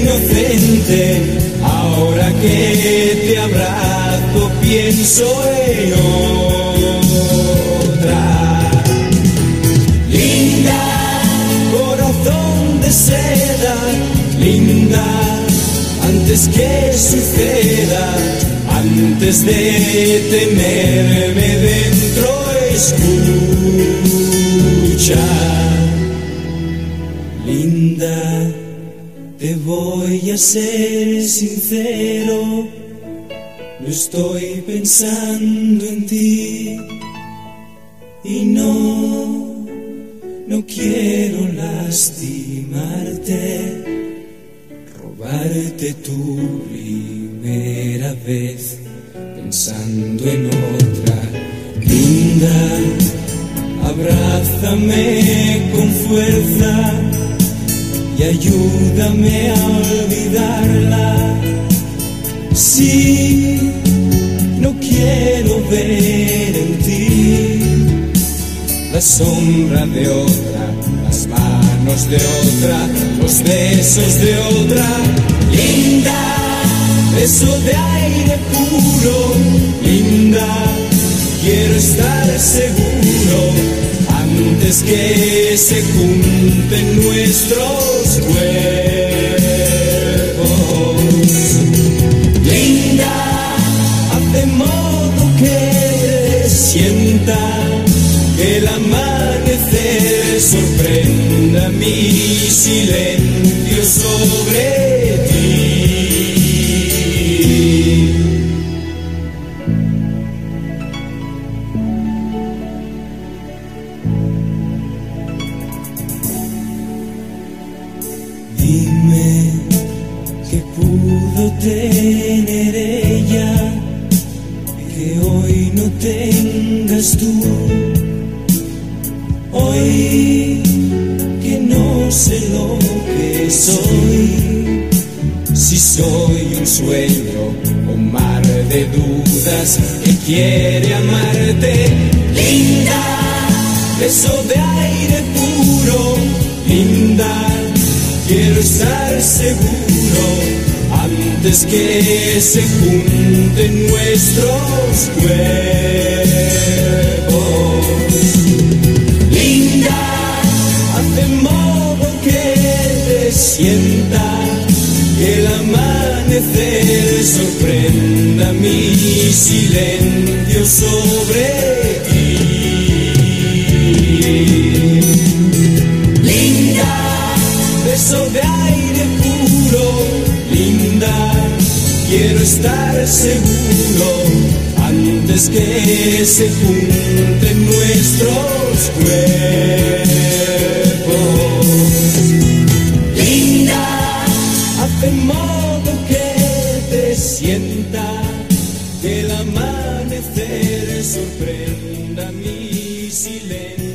inocente, ahora que te abrazo pienso en otra. Linda, corazón de seda, linda, antes que suceda, antes de temerme dentro, escucha. Linda te voy a ser sincero, no estoy pensando en ti y no, no quiero lastimarte, robarte tu primera vez pensando en otra. Linda, abrázame con fuerza y ayúdame a olvidarla. Sí, no quiero ver en ti la sombra de otra, las manos de otra, los besos de otra. Linda, beso de aire puro, linda, quiero estar seguro antes que se nuestros cuerpos. Linda, hace modo que sienta que el amanecer sorprenda mi silencio sobre tener ella que hoy no tengas tú. Hoy que no sé lo que soy, si soy un sueño o mar de dudas que quiere amarte. Linda, beso de aire puro, linda quiero estar seguro antes que se junten nuestros cuerpos. Linda, hace modo que te sienta que el amanecer sorprenda mi silencio sobre estar seguro antes que se junten nuestros cuerpos. Linda, hace modo que te sienta que el amanecer sorprenda mi silencio